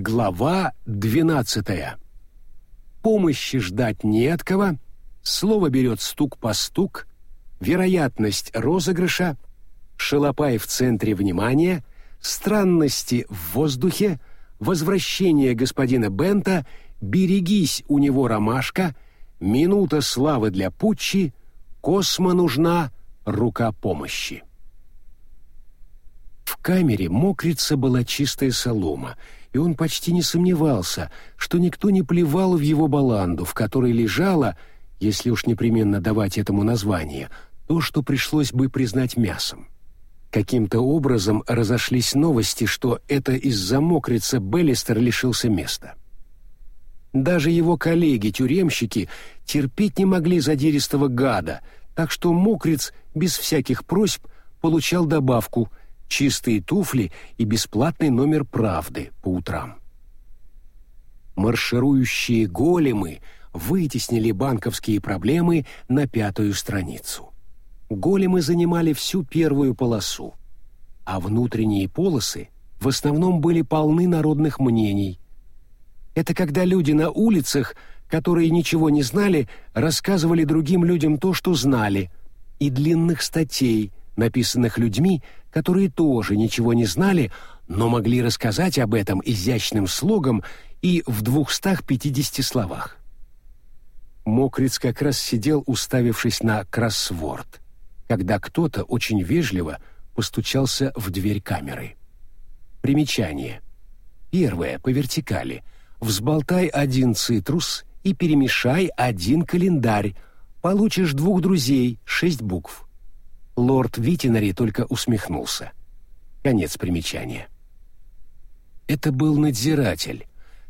Глава 12. Помощи ждать не от кого, слово берет стук по стук, вероятность розыгрыша, шалопай в центре внимания, странности в воздухе, возвращение господина Бента, берегись у него ромашка, минута славы для Путчи, космо нужна рука помощи. В камере мокрица была чистая солома — и он почти не сомневался, что никто не плевал в его баланду, в которой лежало, если уж непременно давать этому название, то, что пришлось бы признать мясом. Каким-то образом разошлись новости, что это из-за мокрица Беллистер лишился места. Даже его коллеги-тюремщики терпеть не могли задиристого гада, так что мокриц без всяких просьб получал добавку – чистые туфли и бесплатный номер «Правды» по утрам. Марширующие големы вытеснили банковские проблемы на пятую страницу. Големы занимали всю первую полосу, а внутренние полосы в основном были полны народных мнений. Это когда люди на улицах, которые ничего не знали, рассказывали другим людям то, что знали, и длинных статей, написанных людьми, которые тоже ничего не знали, но могли рассказать об этом изящным слогом и в 250 словах. Мокриц как раз сидел, уставившись на кроссворд, когда кто-то очень вежливо постучался в дверь камеры. Примечание. Первое, по вертикали. Взболтай один цитрус и перемешай один календарь. Получишь двух друзей, шесть букв. Лорд Витинари только усмехнулся. Конец примечания. Это был надзиратель,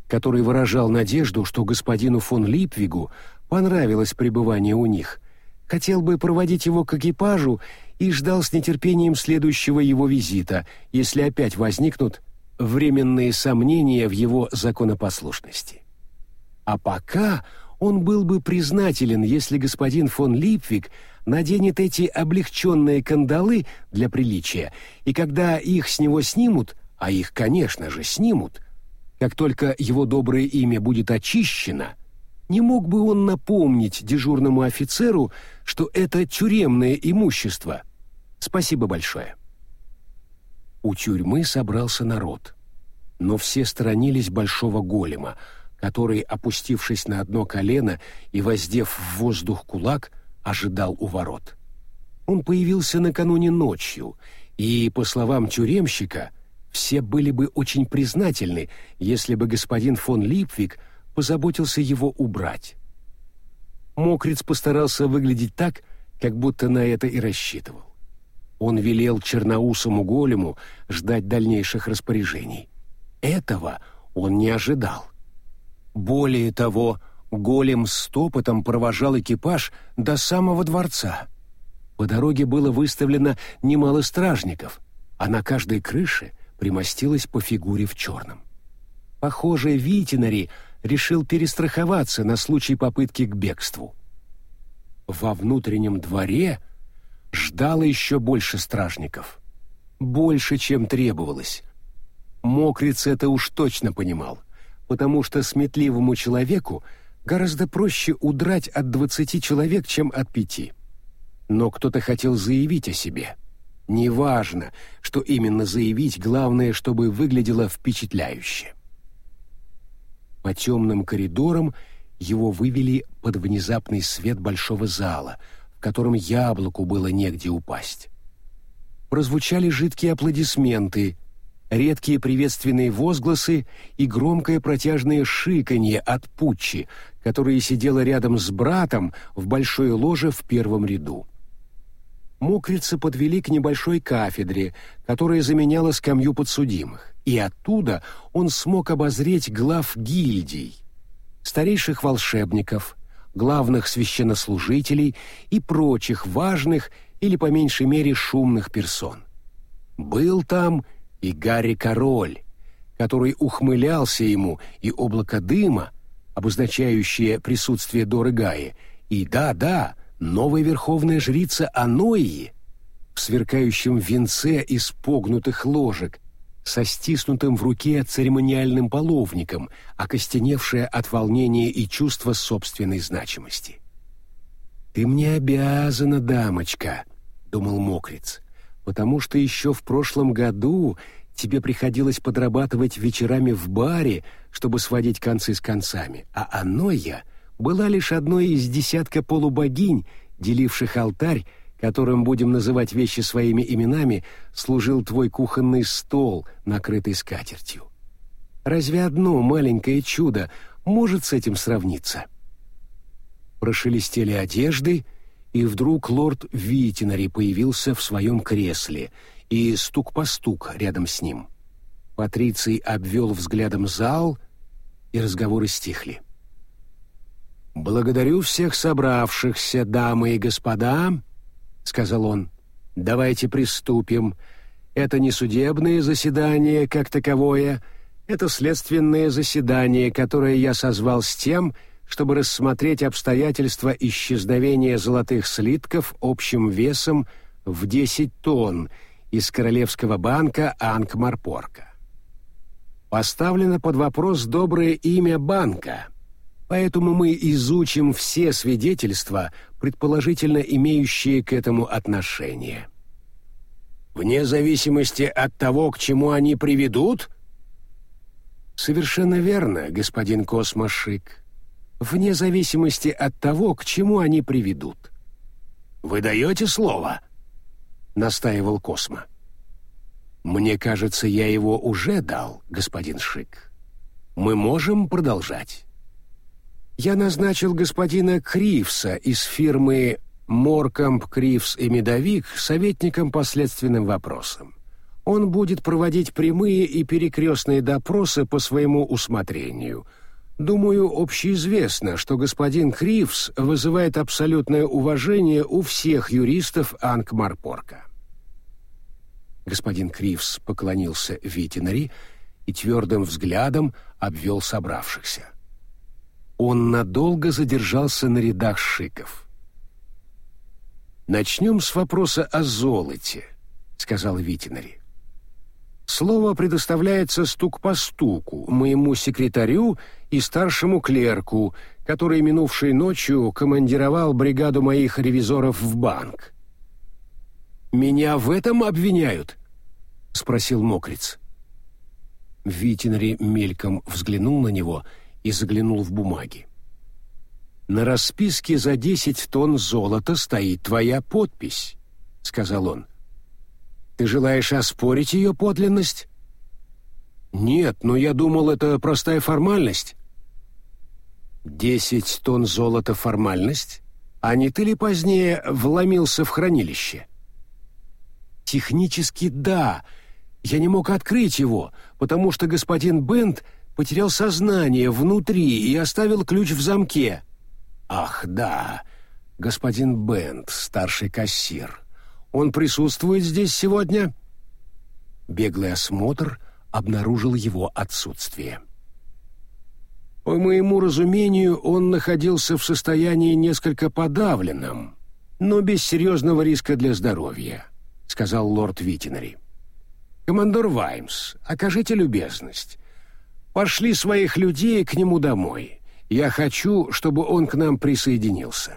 который выражал надежду, что господину фон Липвигу понравилось пребывание у них, хотел бы проводить его к экипажу и ждал с нетерпением следующего его визита, если опять возникнут временные сомнения в его законопослушности. А пока он был бы признателен, если господин фон Липвиг наденет эти облегченные кандалы для приличия, и когда их с него снимут, а их, конечно же, снимут, как только его доброе имя будет очищено, не мог бы он напомнить дежурному офицеру, что это тюремное имущество. Спасибо большое. У тюрьмы собрался народ, но все сторонились большого голема, который, опустившись на одно колено и воздев в воздух кулак, ожидал у ворот. Он появился накануне ночью, и, по словам тюремщика, все были бы очень признательны, если бы господин фон Липвик позаботился его убрать. Мокриц постарался выглядеть так, как будто на это и рассчитывал. Он велел черноусому голему ждать дальнейших распоряжений. Этого он не ожидал. Более того, Голем с топотом провожал экипаж до самого дворца. По дороге было выставлено немало стражников, а на каждой крыше примостилась по фигуре в черном. Похоже, Витинари решил перестраховаться на случай попытки к бегству. Во внутреннем дворе ждало еще больше стражников. Больше, чем требовалось. Мокриц это уж точно понимал, потому что сметливому человеку гораздо проще удрать от двадцати человек, чем от пяти. Но кто-то хотел заявить о себе. Неважно, что именно заявить, главное, чтобы выглядело впечатляюще. По темным коридорам его вывели под внезапный свет большого зала, в котором яблоку было негде упасть. Прозвучали жидкие аплодисменты, редкие приветственные возгласы и громкое протяжное шиканье от Путчи, которая сидела рядом с братом в большой ложе в первом ряду. Мокрица подвели к небольшой кафедре, которая заменяла скамью подсудимых, и оттуда он смог обозреть глав гильдий, старейших волшебников, главных священнослужителей и прочих важных или по меньшей мере шумных персон. Был там и Гарри Король, который ухмылялся ему, и облако дыма, обозначающее присутствие Доры Гаи, и да-да, новая верховная жрица Аноии в сверкающем венце из погнутых ложек, со стиснутым в руке церемониальным половником, окостеневшая от волнения и чувства собственной значимости. «Ты мне обязана, дамочка», — думал Мокриц, «потому что еще в прошлом году тебе приходилось подрабатывать вечерами в баре, чтобы сводить концы с концами, а Аноя была лишь одной из десятка полубогинь, деливших алтарь которым будем называть вещи своими именами, служил твой кухонный стол, накрытый скатертью. Разве одно маленькое чудо может с этим сравниться? Прошелестели одежды, и вдруг лорд Витинари появился в своем кресле, и стук по стук рядом с ним. Патриций обвел взглядом зал, и разговоры стихли. «Благодарю всех собравшихся, дамы и господа», сказал он. Давайте приступим. Это не судебное заседание как таковое, это следственное заседание, которое я созвал с тем, чтобы рассмотреть обстоятельства исчезновения золотых слитков общим весом в 10 тонн из Королевского банка Анкмарпорка. Поставлено под вопрос доброе имя банка — Поэтому мы изучим все свидетельства, предположительно имеющие к этому отношение. Вне зависимости от того, к чему они приведут? Совершенно верно, господин Космошик. Вне зависимости от того, к чему они приведут. Вы даете слово? Настаивал Космо. Мне кажется, я его уже дал, господин Шик. Мы можем продолжать я назначил господина Кривса из фирмы Моркамп, Кривс и Медовик советником по следственным вопросам. Он будет проводить прямые и перекрестные допросы по своему усмотрению. Думаю, общеизвестно, что господин Кривс вызывает абсолютное уважение у всех юристов Анкмарпорка. Господин Кривс поклонился Витинари и твердым взглядом обвел собравшихся он надолго задержался на рядах шиков. «Начнем с вопроса о золоте», — сказал Витинари. «Слово предоставляется стук по стуку, моему секретарю и старшему клерку, который минувшей ночью командировал бригаду моих ревизоров в банк». «Меня в этом обвиняют?» — спросил Мокриц. Витинари мельком взглянул на него — и заглянул в бумаги. «На расписке за десять тонн золота стоит твоя подпись», — сказал он. «Ты желаешь оспорить ее подлинность?» «Нет, но я думал, это простая формальность». «Десять тонн золота — формальность? А не ты ли позднее вломился в хранилище?» «Технически да. Я не мог открыть его, потому что господин Бент — потерял сознание внутри и оставил ключ в замке. Ах, да, господин Бент, старший кассир. Он присутствует здесь сегодня? Беглый осмотр обнаружил его отсутствие. По моему разумению, он находился в состоянии несколько подавленном, но без серьезного риска для здоровья, сказал лорд Витинари. Командор Ваймс, окажите любезность. Пошли своих людей к нему домой. Я хочу, чтобы он к нам присоединился».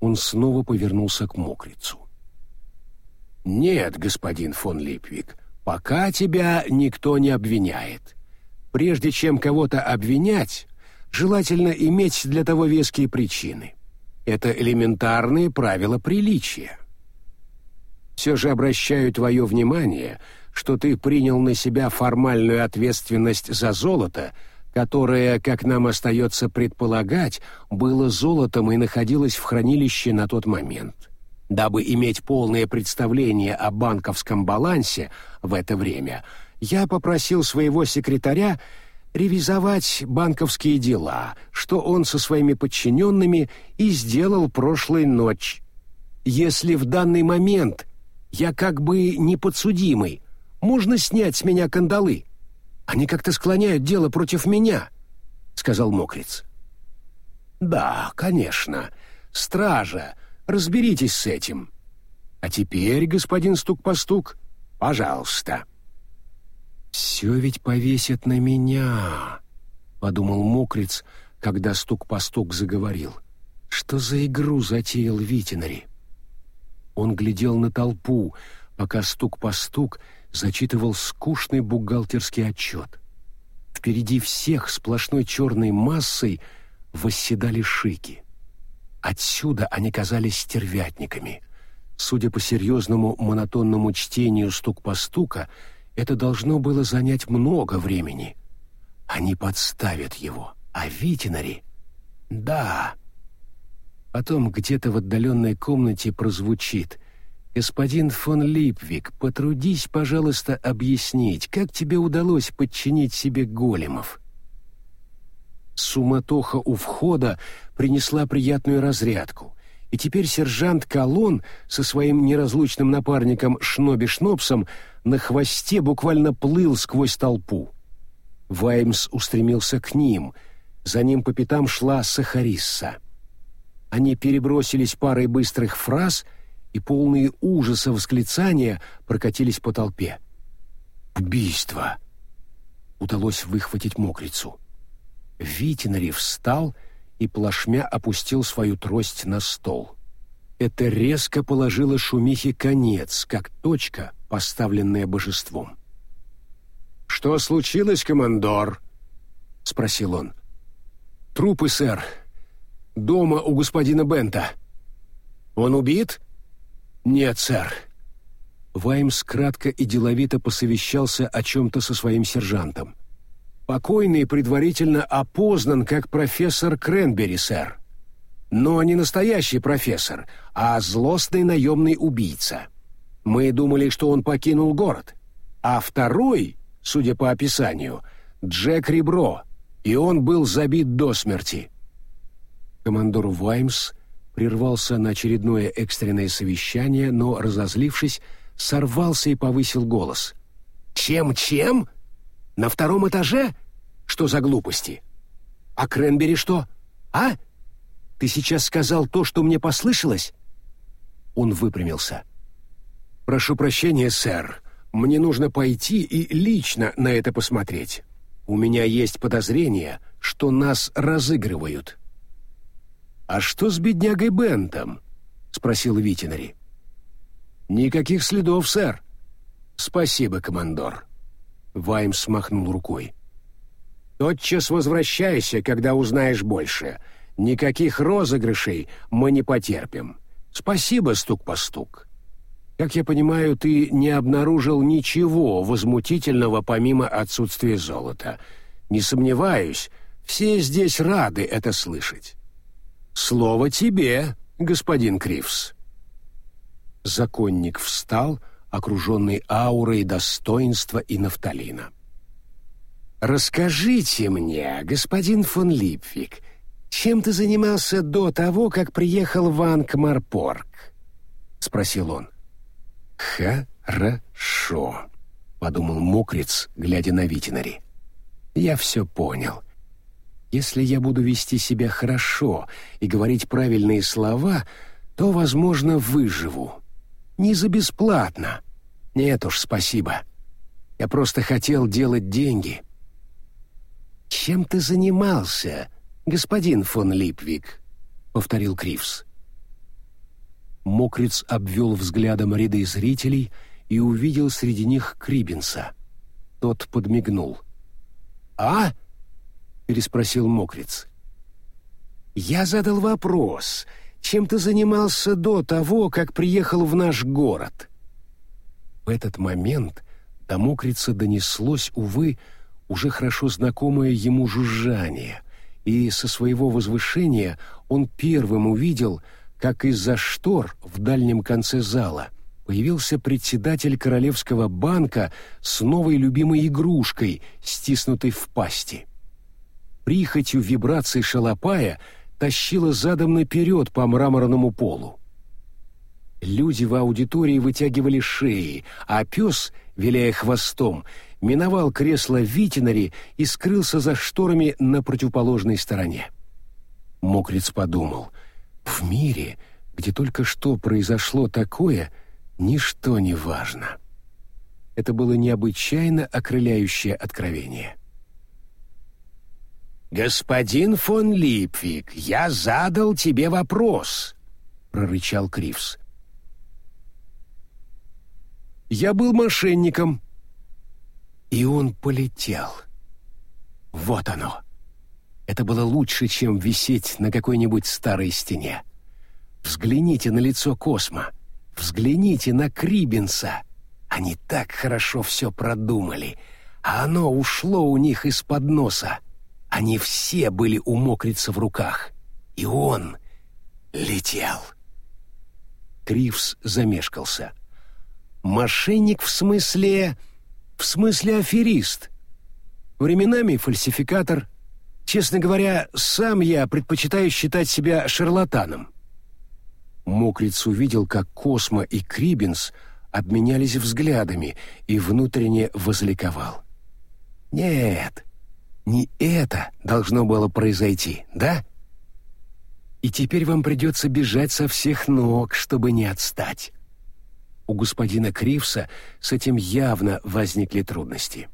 Он снова повернулся к мокрицу. «Нет, господин фон Липвик, пока тебя никто не обвиняет. Прежде чем кого-то обвинять, желательно иметь для того веские причины. Это элементарные правила приличия. Все же обращаю твое внимание — что ты принял на себя формальную ответственность за золото, которое, как нам остается предполагать, было золотом и находилось в хранилище на тот момент. Дабы иметь полное представление о банковском балансе в это время, я попросил своего секретаря ревизовать банковские дела, что он со своими подчиненными и сделал прошлой ночь. Если в данный момент я как бы не подсудимый, можно снять с меня кандалы? Они как-то склоняют дело против меня», — сказал Мокриц. «Да, конечно. Стража, разберитесь с этим. А теперь, господин Стук-постук, пожалуйста». «Все ведь повесят на меня», — подумал мокрец, когда стук по стук заговорил. «Что за игру затеял Витинари?» Он глядел на толпу, пока стук по стук зачитывал скучный бухгалтерский отчет. Впереди всех сплошной черной массой восседали шики. Отсюда они казались стервятниками. Судя по серьезному монотонному чтению стук по стука, это должно было занять много времени. Они подставят его, а Витинари... Да. Потом где-то в отдаленной комнате прозвучит «Господин фон Липвик, потрудись, пожалуйста, объяснить, как тебе удалось подчинить себе големов?» Суматоха у входа принесла приятную разрядку, и теперь сержант Колон со своим неразлучным напарником Шноби Шнопсом на хвосте буквально плыл сквозь толпу. Ваймс устремился к ним, за ним по пятам шла Сахарисса. Они перебросились парой быстрых фраз, и полные ужаса восклицания прокатились по толпе. «Убийство!» Удалось выхватить мокрицу. Витинари встал и плашмя опустил свою трость на стол. Это резко положило шумихе конец, как точка, поставленная божеством. «Что случилось, командор?» — спросил он. «Трупы, сэр. Дома у господина Бента. Он убит?» «Нет, сэр». Ваймс кратко и деловито посовещался о чем-то со своим сержантом. Покойный предварительно опознан как профессор Кренбери, сэр. Но не настоящий профессор, а злостный наемный убийца. Мы думали, что он покинул город. А второй, судя по описанию, Джек Ребро, и он был забит до смерти. Командор Ваймс прервался на очередное экстренное совещание, но, разозлившись, сорвался и повысил голос. «Чем-чем?» На втором этаже? Что за глупости? А Кренбери что? А? Ты сейчас сказал то, что мне послышалось?» Он выпрямился. «Прошу прощения, сэр. Мне нужно пойти и лично на это посмотреть. У меня есть подозрение, что нас разыгрывают». «А что с беднягой Бентом?» — спросил Витинари. «Никаких следов, сэр». «Спасибо, командор». Ваймс смахнул рукой. «Тотчас возвращайся, когда узнаешь больше. Никаких розыгрышей мы не потерпим. Спасибо, стук по стук. Как я понимаю, ты не обнаружил ничего возмутительного помимо отсутствия золота. Не сомневаюсь, все здесь рады это слышать. Слово тебе, господин Кривс». Законник встал, окруженный аурой достоинства и нафталина. «Расскажите мне, господин фон Липвик, чем ты занимался до того, как приехал в Ангмарпорг?» — спросил он. «Хорошо», — подумал мокрец, глядя на Витинари. «Я все понял. Если я буду вести себя хорошо и говорить правильные слова, то, возможно, выживу не за бесплатно. Нет уж, спасибо. Я просто хотел делать деньги. Чем ты занимался, господин фон Липвик? повторил Кривс. Мокриц обвел взглядом ряды зрителей и увидел среди них Крибинса. Тот подмигнул. «А?» — переспросил Мокриц. «Я задал вопрос чем ты занимался до того, как приехал в наш город?» В этот момент до мокрица донеслось, увы, уже хорошо знакомое ему жужжание, и со своего возвышения он первым увидел, как из-за штор в дальнем конце зала появился председатель Королевского банка с новой любимой игрушкой, стиснутой в пасти. Прихотью вибраций шалопая — тащила задом наперед по мраморному полу. Люди в аудитории вытягивали шеи, а пес, виляя хвостом, миновал кресло Витинари и скрылся за шторами на противоположной стороне. Мокриц подумал, в мире, где только что произошло такое, ничто не важно. Это было необычайно окрыляющее откровение. «Господин фон Липвик, я задал тебе вопрос», — прорычал Кривс. «Я был мошенником». И он полетел. Вот оно. Это было лучше, чем висеть на какой-нибудь старой стене. Взгляните на лицо Космо. Взгляните на Крибенса. Они так хорошо все продумали, а оно ушло у них из-под носа. Они все были у мокрица в руках. И он летел. Кривс замешкался. «Мошенник в смысле... в смысле аферист. Временами фальсификатор. Честно говоря, сам я предпочитаю считать себя шарлатаном». Мокриц увидел, как Космо и Крибинс обменялись взглядами и внутренне возликовал. «Нет, не это должно было произойти, да? И теперь вам придется бежать со всех ног, чтобы не отстать». У господина Кривса с этим явно возникли трудности.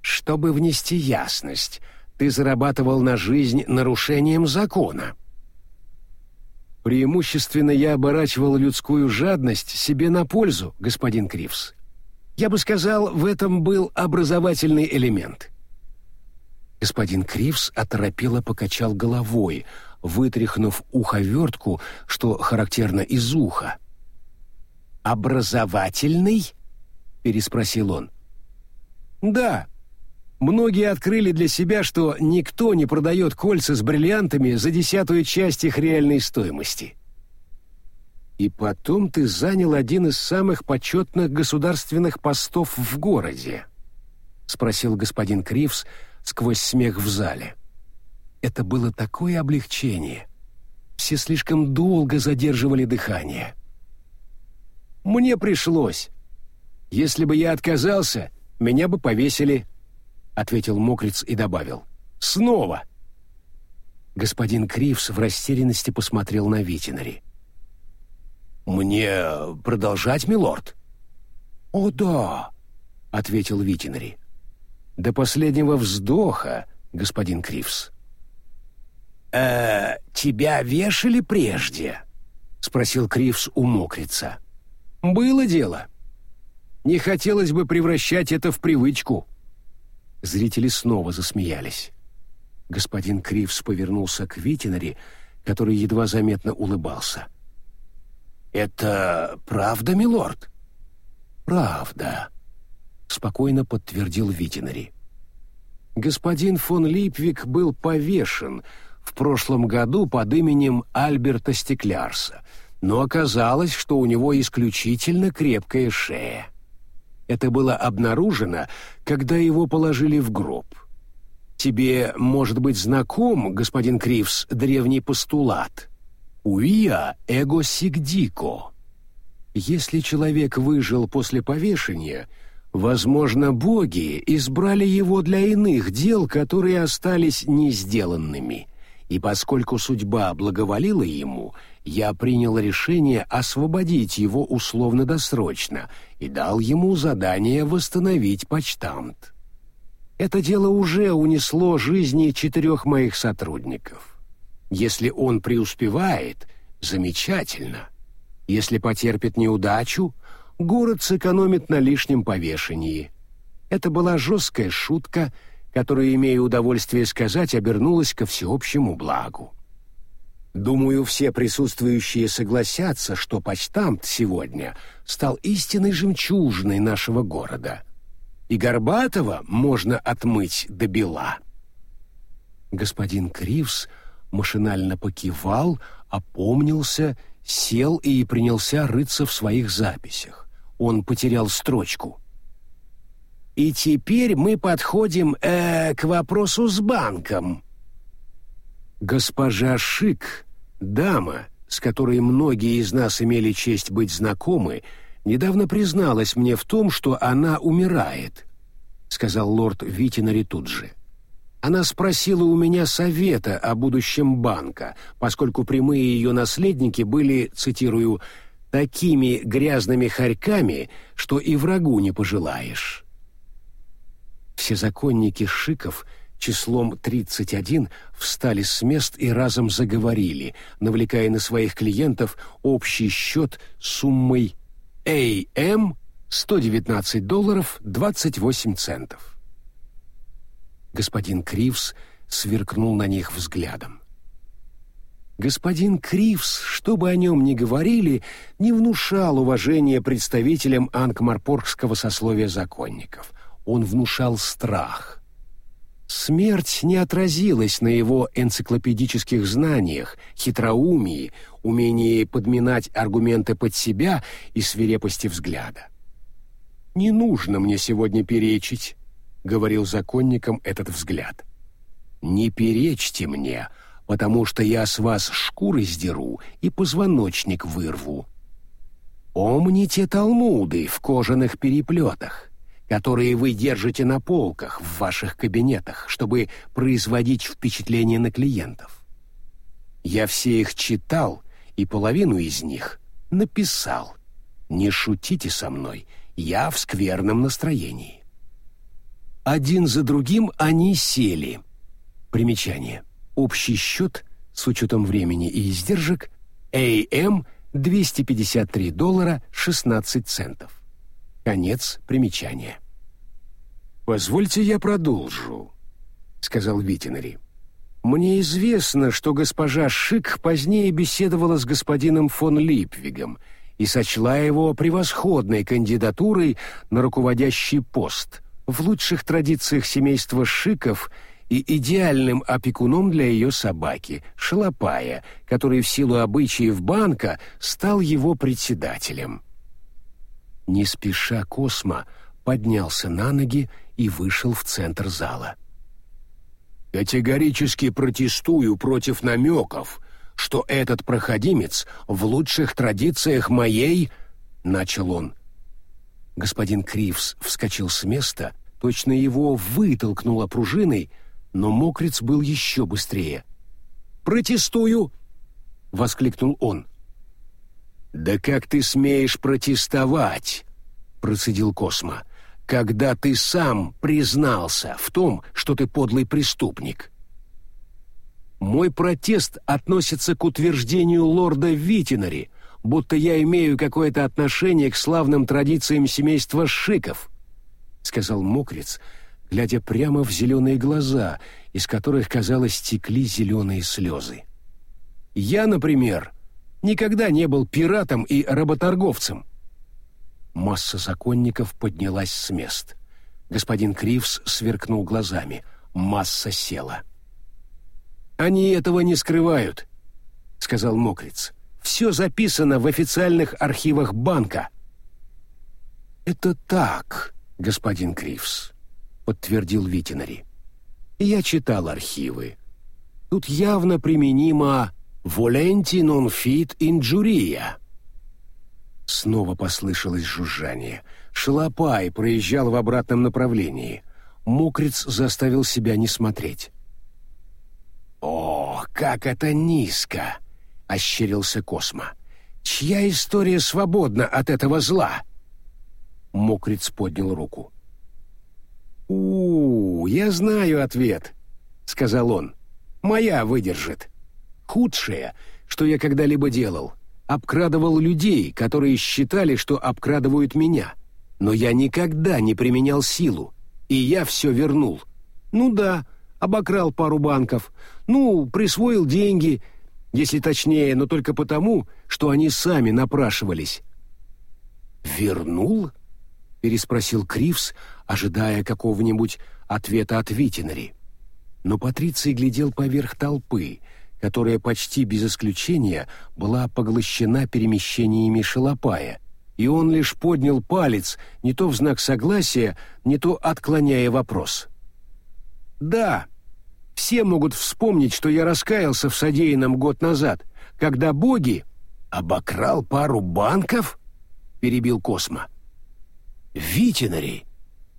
«Чтобы внести ясность, ты зарабатывал на жизнь нарушением закона», Преимущественно я оборачивал людскую жадность себе на пользу, господин Кривс. Я бы сказал, в этом был образовательный элемент. Господин Кривс оторопело покачал головой, вытряхнув уховертку, что характерно из уха. «Образовательный?» — переспросил он. «Да», Многие открыли для себя, что никто не продает кольца с бриллиантами за десятую часть их реальной стоимости. И потом ты занял один из самых почетных государственных постов в городе, спросил господин Кривс сквозь смех в зале. Это было такое облегчение. Все слишком долго задерживали дыхание. Мне пришлось. Если бы я отказался, меня бы повесили ответил Мокриц и добавил. «Снова!» Господин Кривс в растерянности посмотрел на Витинари. «Мне продолжать, милорд?» «О, да!» — ответил Витинари. «До последнего вздоха, господин Кривс». «Э, тебя вешали прежде?» — спросил Кривс у Мокрица. «Было дело. Не хотелось бы превращать это в привычку». Зрители снова засмеялись. Господин Кривс повернулся к Витинари, который едва заметно улыбался. «Это правда, милорд?» «Правда», — спокойно подтвердил Витинари. Господин фон Липвик был повешен в прошлом году под именем Альберта Стеклярса, но оказалось, что у него исключительно крепкая шея. Это было обнаружено, когда его положили в гроб. Тебе, может быть, знаком, господин Кривс, древний постулат «Уия эго сигдико». Если человек выжил после повешения, возможно, боги избрали его для иных дел, которые остались не сделанными. И поскольку судьба благоволила ему, я принял решение освободить его условно-досрочно и дал ему задание восстановить почтамт. Это дело уже унесло жизни четырех моих сотрудников. Если он преуспевает, замечательно. Если потерпит неудачу, город сэкономит на лишнем повешении. Это была жесткая шутка, которая, имея удовольствие сказать, обернулась ко всеобщему благу. Думаю, все присутствующие согласятся, что почтамт сегодня стал истинной жемчужиной нашего города. И Горбатова можно отмыть до бела. Господин Кривс машинально покивал, опомнился, сел и принялся рыться в своих записях. Он потерял строчку. «И теперь мы подходим э, к вопросу с банком», Госпожа Шик, дама, с которой многие из нас имели честь быть знакомы, недавно призналась мне в том, что она умирает, сказал лорд Витинари тут же. Она спросила у меня совета о будущем банка, поскольку прямые ее наследники были, цитирую, такими грязными хорьками, что и врагу не пожелаешь. Все законники Шиков числом 31 встали с мест и разом заговорили, навлекая на своих клиентов общий счет суммой AM 119 долларов 28 центов. Господин Кривс сверкнул на них взглядом. Господин Кривс, что бы о нем ни говорили, не внушал уважения представителям анкмарпоргского сословия законников. Он внушал страх. Смерть не отразилась на его энциклопедических знаниях, хитроумии, умении подминать аргументы под себя и свирепости взгляда. «Не нужно мне сегодня перечить», — говорил законникам этот взгляд. «Не перечьте мне», — потому что я с вас шкуры сдеру и позвоночник вырву. Помните талмуды в кожаных переплетах, которые вы держите на полках в ваших кабинетах, чтобы производить впечатление на клиентов. Я все их читал и половину из них написал. Не шутите со мной, я в скверном настроении. Один за другим они сели. Примечание. Общий счет с учетом времени и издержек AM 253 доллара 16 центов. Конец примечания. «Позвольте я продолжу», — сказал Витинари. «Мне известно, что госпожа Шик позднее беседовала с господином фон Липвигом и сочла его превосходной кандидатурой на руководящий пост. В лучших традициях семейства Шиков — и идеальным опекуном для ее собаки, Шалопая, который в силу обычаев банка стал его председателем. Не спеша Космо поднялся на ноги и вышел в центр зала. «Категорически протестую против намеков, что этот проходимец в лучших традициях моей...» — начал он. Господин Кривс вскочил с места, точно его вытолкнуло пружиной — но мокрец был еще быстрее. «Протестую!» — воскликнул он. «Да как ты смеешь протестовать?» — процедил Космо. «Когда ты сам признался в том, что ты подлый преступник». «Мой протест относится к утверждению лорда Витинари, будто я имею какое-то отношение к славным традициям семейства Шиков», — сказал Мокрец, — глядя прямо в зеленые глаза, из которых, казалось, текли зеленые слезы. «Я, например, никогда не был пиратом и работорговцем». Масса законников поднялась с мест. Господин Кривс сверкнул глазами. Масса села. «Они этого не скрывают», — сказал Мокриц. «Все записано в официальных архивах банка». «Это так, господин Кривс», подтвердил Витинари. Я читал архивы. Тут явно применимо «volenти non fit injuria». Снова послышалось жужжание. Шалопай проезжал в обратном направлении. Мокриц заставил себя не смотреть. «О, как это низко!» — ощерился Космо. «Чья история свободна от этого зла?» Мокриц поднял руку. «У, я знаю ответ», — сказал он. «Моя выдержит. Худшее, что я когда-либо делал, обкрадывал людей, которые считали, что обкрадывают меня. Но я никогда не применял силу, и я все вернул. Ну да, обокрал пару банков, ну, присвоил деньги, если точнее, но только потому, что они сами напрашивались». «Вернул?» — переспросил Кривс, ожидая какого-нибудь ответа от Витинари. Но Патриций глядел поверх толпы, которая почти без исключения была поглощена перемещениями шалопая, и он лишь поднял палец, не то в знак согласия, не то отклоняя вопрос. «Да, все могут вспомнить, что я раскаялся в содеянном год назад, когда боги...» «Обокрал пару банков?» — перебил Космо. «Витинари,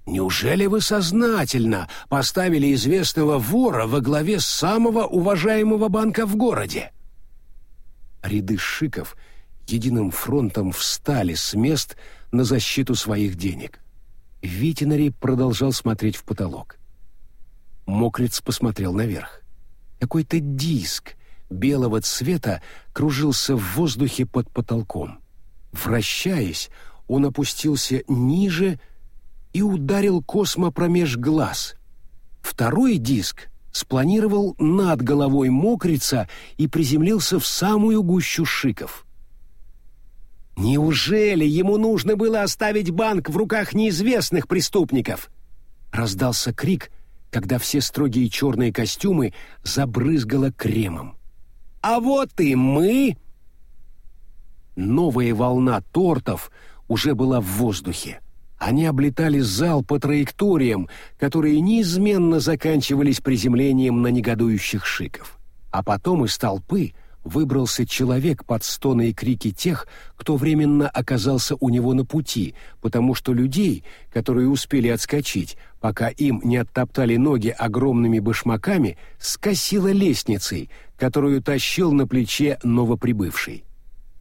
Неужели вы сознательно поставили известного вора во главе самого уважаемого банка в городе? Ряды шиков единым фронтом встали с мест на защиту своих денег. Витинари продолжал смотреть в потолок. Мокриц посмотрел наверх. Какой-то диск белого цвета кружился в воздухе под потолком. Вращаясь, он опустился ниже и ударил Космо промеж глаз. Второй диск спланировал над головой мокрица и приземлился в самую гущу шиков. «Неужели ему нужно было оставить банк в руках неизвестных преступников?» Раздался крик, когда все строгие черные костюмы забрызгало кремом. «А вот и мы!» Новая волна тортов уже была в воздухе. Они облетали зал по траекториям, которые неизменно заканчивались приземлением на негодующих шиков. А потом из толпы выбрался человек под стоны и крики тех, кто временно оказался у него на пути, потому что людей, которые успели отскочить, пока им не оттоптали ноги огромными башмаками, скосило лестницей, которую тащил на плече новоприбывший.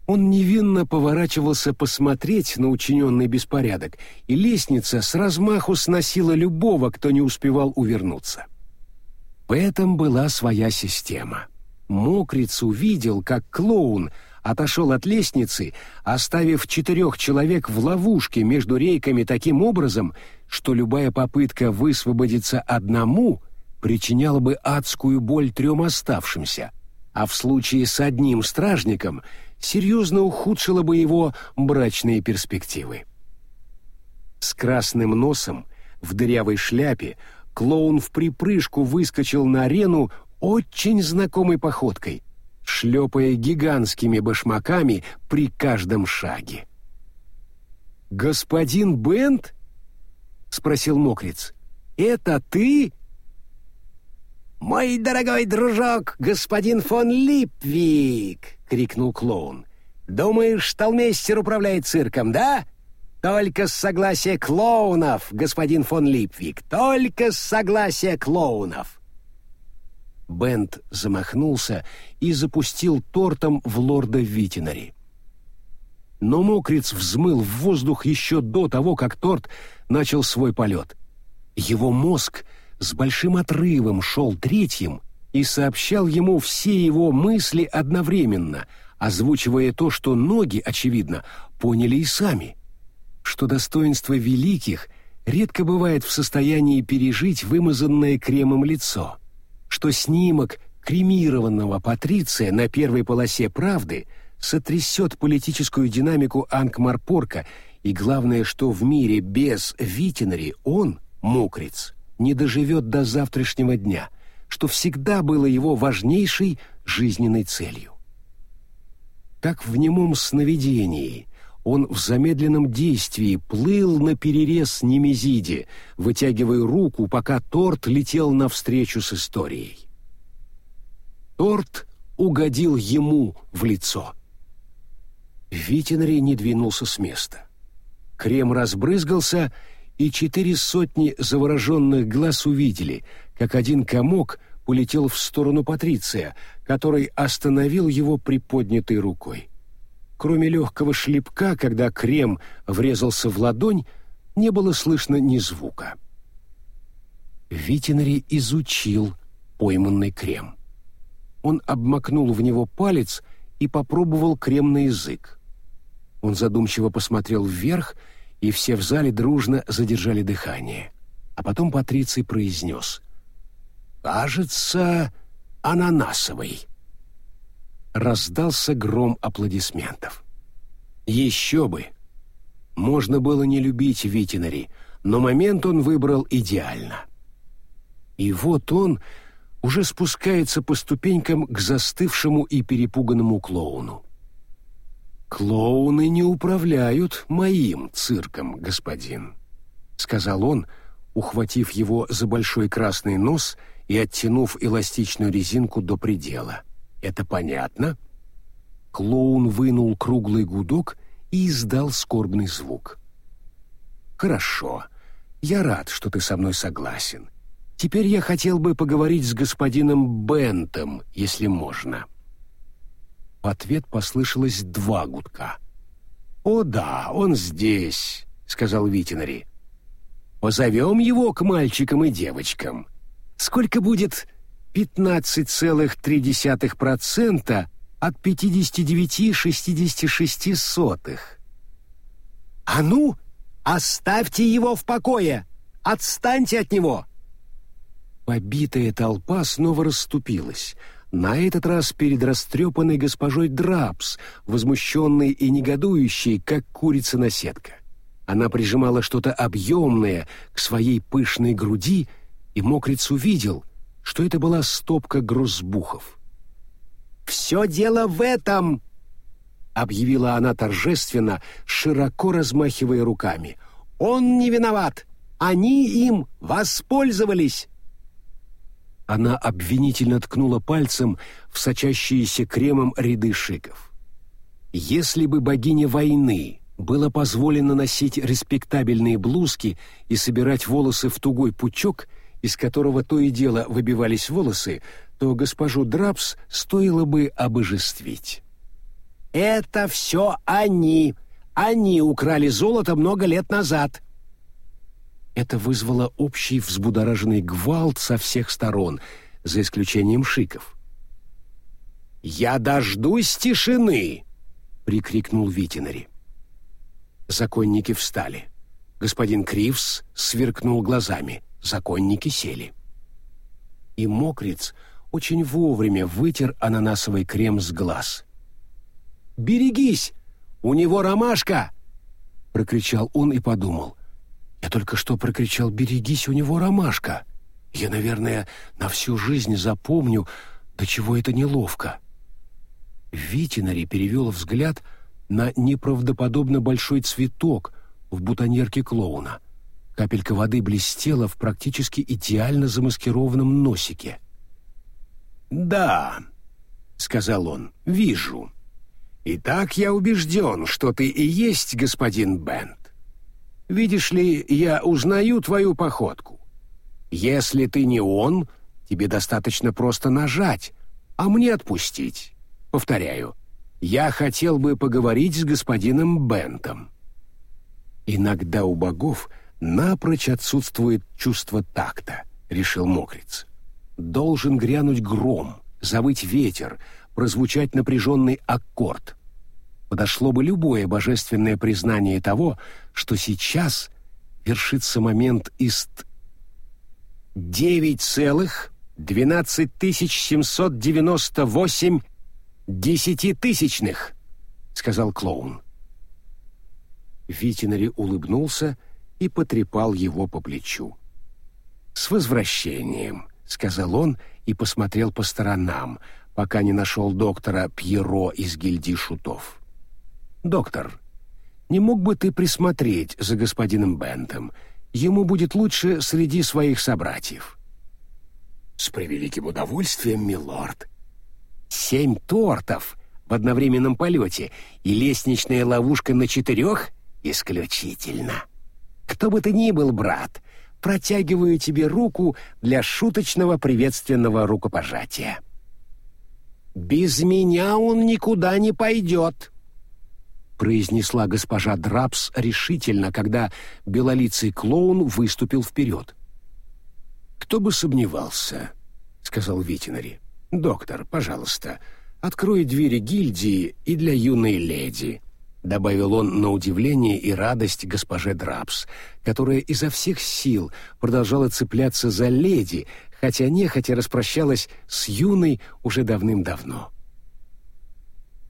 Он невинно поворачивался посмотреть на учиненный беспорядок, и лестница с размаху сносила любого, кто не успевал увернуться. В этом была своя система. Мокриц увидел, как клоун отошел от лестницы, оставив четырех человек в ловушке между рейками таким образом, что любая попытка высвободиться одному причиняла бы адскую боль трем оставшимся, а в случае с одним стражником — серьезно ухудшило бы его брачные перспективы. С красным носом, в дырявой шляпе, клоун в припрыжку выскочил на арену очень знакомой походкой, шлепая гигантскими башмаками при каждом шаге. «Господин Бент?» — спросил Мокриц. «Это ты?» «Мой дорогой дружок, господин фон Липвик!» — крикнул клоун. «Думаешь, шталмейстер управляет цирком, да? Только с согласия клоунов, господин фон Липвик, только с согласия клоунов!» Бент замахнулся и запустил тортом в лорда Витинари. Но мокриц взмыл в воздух еще до того, как торт начал свой полет. Его мозг — с большим отрывом шел третьим и сообщал ему все его мысли одновременно, озвучивая то, что ноги, очевидно, поняли и сами, что достоинство великих редко бывает в состоянии пережить вымазанное кремом лицо, что снимок кремированного Патриция на первой полосе «Правды» сотрясет политическую динамику Анкмарпорка, и главное, что в мире без Витинари он, мокриц, не доживет до завтрашнего дня, что всегда было его важнейшей жизненной целью. Как в немом сновидении, он в замедленном действии плыл на перерез Немезиде, вытягивая руку, пока торт летел навстречу с историей. Торт угодил ему в лицо. Витинри не двинулся с места. Крем разбрызгался, и четыре сотни завороженных глаз увидели, как один комок полетел в сторону Патриция, который остановил его приподнятой рукой. Кроме легкого шлепка, когда крем врезался в ладонь, не было слышно ни звука. Витинари изучил пойманный крем. Он обмакнул в него палец и попробовал крем на язык. Он задумчиво посмотрел вверх и все в зале дружно задержали дыхание. А потом Патриций произнес «Кажется, ананасовый». Раздался гром аплодисментов. Еще бы! Можно было не любить Витинари, но момент он выбрал идеально. И вот он уже спускается по ступенькам к застывшему и перепуганному клоуну. «Клоуны не управляют моим цирком, господин», — сказал он, ухватив его за большой красный нос и оттянув эластичную резинку до предела. «Это понятно?» Клоун вынул круглый гудок и издал скорбный звук. «Хорошо. Я рад, что ты со мной согласен. Теперь я хотел бы поговорить с господином Бентом, если можно». В ответ послышалось два гудка. «О да, он здесь», — сказал Витинари. «Позовем его к мальчикам и девочкам. Сколько будет 15,3% от 59,66. «А ну, оставьте его в покое! Отстаньте от него!» Побитая толпа снова расступилась, на этот раз перед растрепанной госпожой Драпс, возмущенной и негодующей, как курица на сетка. Она прижимала что-то объемное к своей пышной груди, и мокрец увидел, что это была стопка грузбухов. «Все дело в этом!» — объявила она торжественно, широко размахивая руками. «Он не виноват! Они им воспользовались!» Она обвинительно ткнула пальцем в сочащиеся кремом ряды шиков. Если бы богине войны было позволено носить респектабельные блузки и собирать волосы в тугой пучок, из которого то и дело выбивались волосы, то госпожу Драпс стоило бы обожествить. «Это все они! Они украли золото много лет назад!» Это вызвало общий взбудораженный гвалт со всех сторон, за исключением шиков. «Я дождусь тишины!» — прикрикнул Витинари. Законники встали. Господин Кривс сверкнул глазами. Законники сели. И мокриц очень вовремя вытер ананасовый крем с глаз. «Берегись! У него ромашка!» — прокричал он и подумал. «Я только что прокричал «берегись, у него ромашка!» Я, наверное, на всю жизнь запомню, до чего это неловко». Витинари перевел взгляд на неправдоподобно большой цветок в бутоньерке клоуна. Капелька воды блестела в практически идеально замаскированном носике. «Да», — сказал он, — «вижу. Итак, я убежден, что ты и есть господин Бент. Видишь ли, я узнаю твою походку. Если ты не он, тебе достаточно просто нажать, а мне отпустить. Повторяю, я хотел бы поговорить с господином Бентом». Иногда у богов напрочь отсутствует чувство такта, решил Мокриц должен грянуть гром, завыть ветер, прозвучать напряженный аккорд. Подошло бы любое божественное признание того, что сейчас вершится момент ист... «Девять целых двенадцать тысяч семьсот девяносто восемь десятитысячных», — сказал клоун. Витинари улыбнулся и потрепал его по плечу. «С возвращением!» — сказал он и посмотрел по сторонам, пока не нашел доктора Пьеро из гильдии шутов. «Доктор, не мог бы ты присмотреть за господином Бентом? Ему будет лучше среди своих собратьев». «С превеликим удовольствием, милорд». «Семь тортов в одновременном полете и лестничная ловушка на четырех? Исключительно. Кто бы ты ни был, брат, протягиваю тебе руку для шуточного приветственного рукопожатия. «Без меня он никуда не пойдет», — произнесла госпожа Драпс решительно, когда белолицый клоун выступил вперед. «Кто бы сомневался», — сказал Витинари. «Доктор, пожалуйста, открой двери гильдии и для юной леди добавил он на удивление и радость госпоже Драпс, которая изо всех сил продолжала цепляться за леди, хотя нехотя распрощалась с юной уже давным-давно.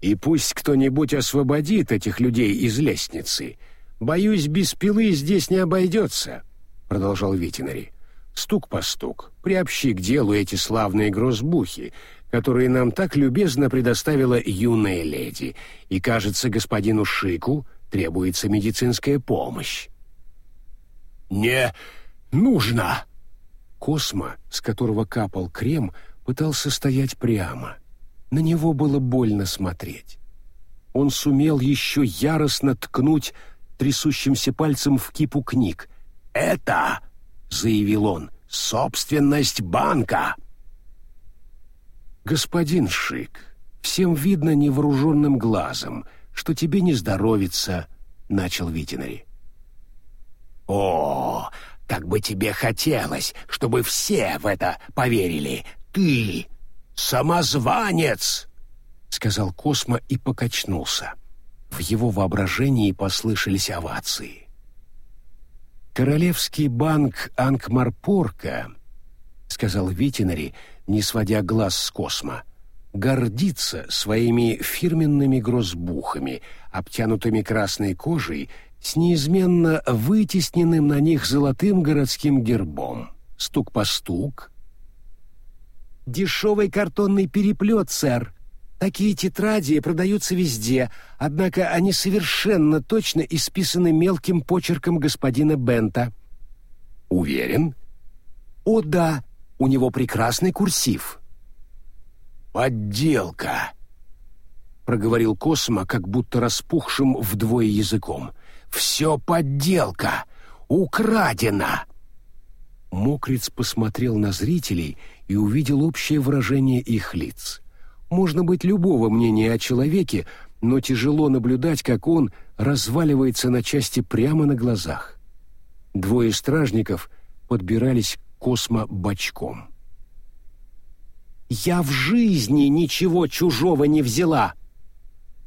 «И пусть кто-нибудь освободит этих людей из лестницы. Боюсь, без пилы здесь не обойдется», — продолжал Витинари. «Стук по стук, приобщи к делу эти славные грозбухи, которые нам так любезно предоставила юная леди, и, кажется, господину Шику требуется медицинская помощь. «Не нужно!» Космо, с которого капал крем, пытался стоять прямо. На него было больно смотреть. Он сумел еще яростно ткнуть трясущимся пальцем в кипу книг. «Это, — заявил он, — собственность банка!» «Господин Шик, Всем видно невооруженным глазом, что тебе не здоровится, — начал Витинари. «О, как бы тебе хотелось, чтобы все в это поверили! Ты самозванец!» — сказал Космо и покачнулся. В его воображении послышались овации. «Королевский банк Анкмарпорка», — сказал Витинари, не сводя глаз с Космо, — гордится своими фирменными грозбухами, обтянутыми красной кожей с неизменно вытесненным на них золотым городским гербом. Стук по стук. «Дешевый картонный переплет, сэр. Такие тетради продаются везде, однако они совершенно точно исписаны мелким почерком господина Бента». «Уверен?» «О да, у него прекрасный курсив». «Подделка», — проговорил Космо, как будто распухшим вдвое языком. Все подделка! Украдено!» Мокриц посмотрел на зрителей и увидел общее выражение их лиц. Можно быть любого мнения о человеке, но тяжело наблюдать, как он разваливается на части прямо на глазах. Двое стражников подбирались к Космо бочком. «Я в жизни ничего чужого не взяла!»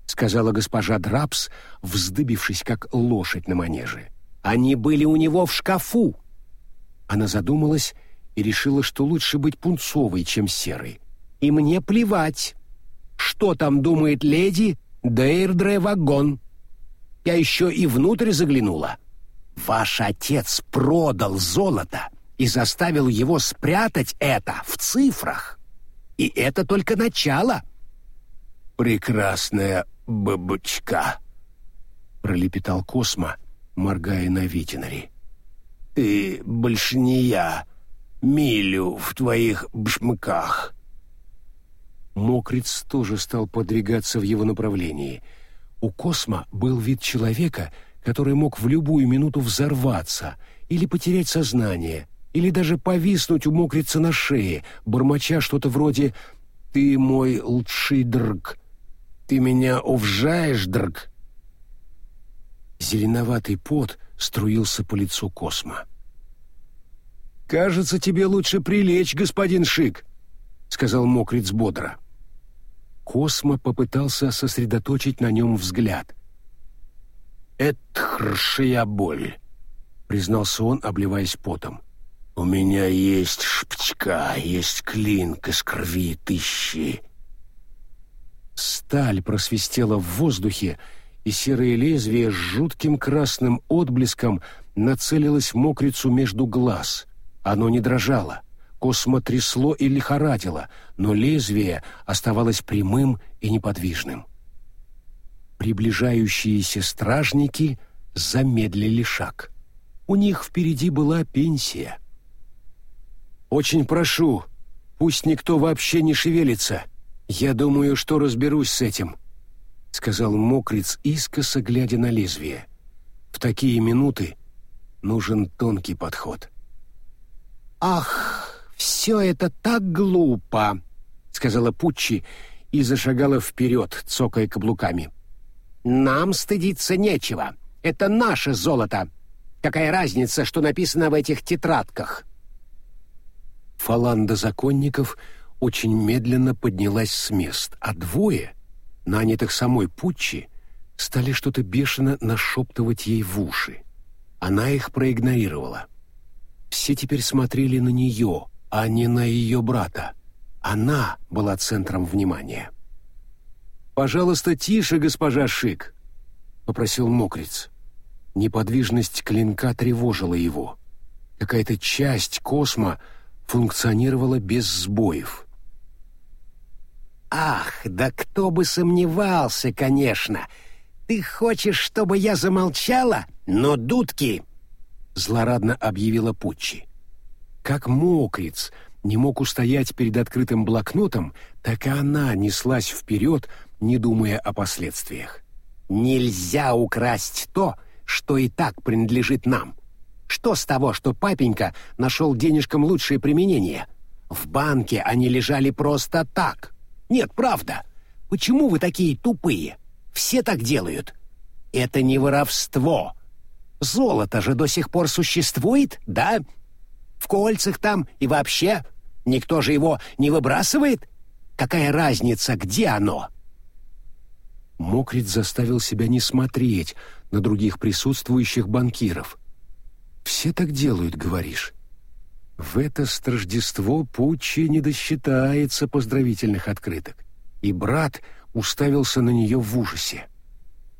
сказала госпожа Драпс, вздыбившись как лошадь на манеже. Они были у него в шкафу. Она задумалась и решила, что лучше быть пунцовой, чем серой. И мне плевать, что там думает леди Дейрдре Вагон. Я еще и внутрь заглянула. Ваш отец продал золото и заставил его спрятать это в цифрах. И это только начало. Прекрасная бабочка!» — пролепетал Космо, моргая на Витинари. «Ты больше не я, милю в твоих бшмыках!» Мокриц тоже стал подвигаться в его направлении. У Космо был вид человека, который мог в любую минуту взорваться или потерять сознание, или даже повиснуть у Мокрица на шее, бормоча что-то вроде «Ты мой лучший друг», ты меня увжаешь, дрг?» Зеленоватый пот струился по лицу Космо. «Кажется, тебе лучше прилечь, господин Шик», — сказал Мокриц бодро. Космо попытался сосредоточить на нем взгляд. «Это хршая боль», — признался он, обливаясь потом. «У меня есть шпчка, есть клинк из крови тысячи. Сталь просвистела в воздухе, и серое лезвие с жутким красным отблеском нацелилось мокрицу между глаз. Оно не дрожало, космо трясло и лихорадило, но лезвие оставалось прямым и неподвижным. Приближающиеся стражники замедлили шаг. У них впереди была пенсия. «Очень прошу, пусть никто вообще не шевелится», «Я думаю, что разберусь с этим», — сказал мокриц, искоса глядя на лезвие. «В такие минуты нужен тонкий подход». «Ах, все это так глупо», — сказала Пуччи и зашагала вперед, цокая каблуками. «Нам стыдиться нечего. Это наше золото. Какая разница, что написано в этих тетрадках?» Фаланда законников — очень медленно поднялась с мест, а двое, нанятых самой Путчи, стали что-то бешено нашептывать ей в уши. Она их проигнорировала. Все теперь смотрели на нее, а не на ее брата. Она была центром внимания. «Пожалуйста, тише, госпожа Шик», — попросил Мокриц. Неподвижность клинка тревожила его. Какая-то часть космо функционировала без сбоев. «Ах, да кто бы сомневался, конечно! Ты хочешь, чтобы я замолчала? Но дудки!» Злорадно объявила Пуччи. Как мокриц не мог устоять перед открытым блокнотом, так и она неслась вперед, не думая о последствиях. «Нельзя украсть то, что и так принадлежит нам. Что с того, что папенька нашел денежкам лучшее применение? В банке они лежали просто так». Нет, правда. Почему вы такие тупые? Все так делают. Это не воровство. Золото же до сих пор существует, да? В кольцах там и вообще. Никто же его не выбрасывает. Какая разница, где оно?» Мокриц заставил себя не смотреть на других присутствующих банкиров. «Все так делают, говоришь?» В это Рождество Пуччи не досчитается поздравительных открыток, и брат уставился на нее в ужасе.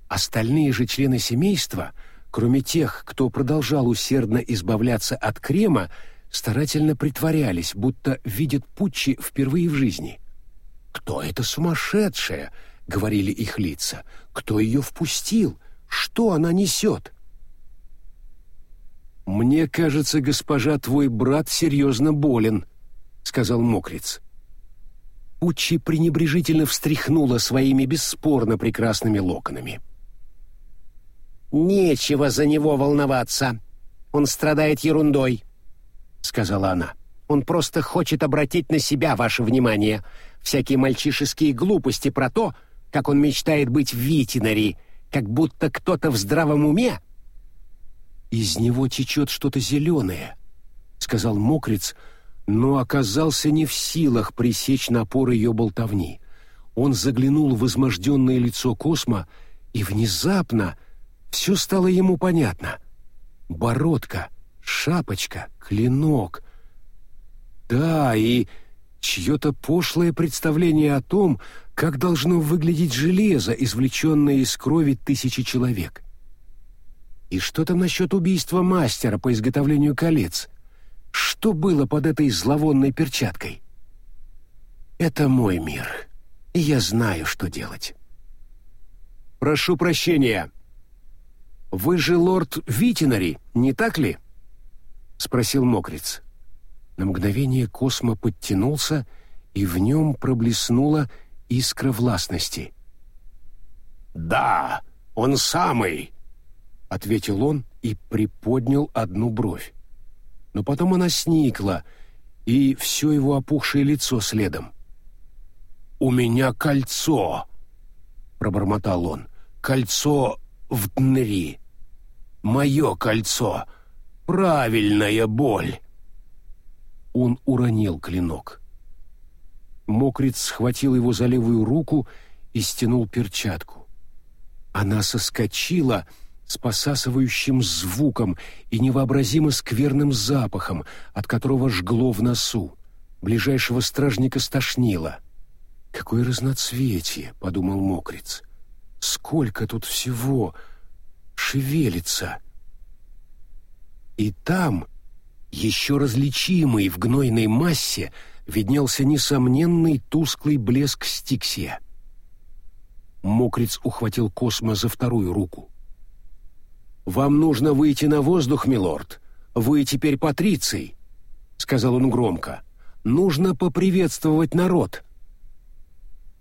Остальные же члены семейства, кроме тех, кто продолжал усердно избавляться от крема, старательно притворялись, будто видят Пуччи впервые в жизни. «Кто это сумасшедшая?» — говорили их лица. «Кто ее впустил? Что она несет?» «Мне кажется, госпожа, твой брат серьезно болен», — сказал Мокриц. Пуччи пренебрежительно встряхнула своими бесспорно прекрасными локонами. «Нечего за него волноваться. Он страдает ерундой», — сказала она. «Он просто хочет обратить на себя ваше внимание. Всякие мальчишеские глупости про то, как он мечтает быть в Витинари, как будто кто-то в здравом уме...» «Из него течет что-то зеленое», — сказал Мокриц, но оказался не в силах пресечь напор ее болтовни. Он заглянул в изможденное лицо Космо, и внезапно все стало ему понятно. Бородка, шапочка, клинок. Да, и чье-то пошлое представление о том, как должно выглядеть железо, извлеченное из крови тысячи человек. И что там насчет убийства мастера по изготовлению колец? Что было под этой зловонной перчаткой? Это мой мир, и я знаю, что делать. «Прошу прощения», «Вы же лорд Витинари, не так ли?» — спросил Мокриц. На мгновение Космо подтянулся, и в нем проблеснула искра властности. «Да, он самый!» — ответил он и приподнял одну бровь. Но потом она сникла, и все его опухшее лицо следом. «У меня кольцо!» — пробормотал он. «Кольцо в днри. Мое кольцо. Правильная боль. Он уронил клинок. Мокриц схватил его за левую руку и стянул перчатку. Она соскочила с посасывающим звуком и невообразимо скверным запахом, от которого жгло в носу. Ближайшего стражника стошнило. «Какое разноцветие!» — подумал Мокриц. Сколько тут всего шевелится. И там, еще различимый в гнойной массе, виднелся несомненный тусклый блеск стиксия. Мокриц ухватил Космо за вторую руку. «Вам нужно выйти на воздух, милорд. Вы теперь патриций», — сказал он громко. «Нужно поприветствовать народ».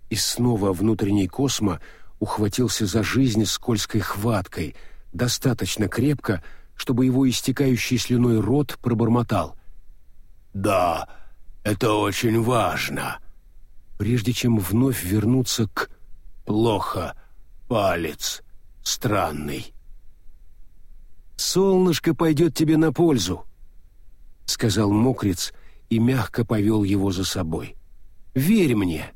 И снова внутренний Космо — ухватился за жизнь скользкой хваткой, достаточно крепко, чтобы его истекающий слюной рот пробормотал. «Да, это очень важно», прежде чем вновь вернуться к «плохо, палец, странный». «Солнышко пойдет тебе на пользу», — сказал мокрец и мягко повел его за собой. «Верь мне».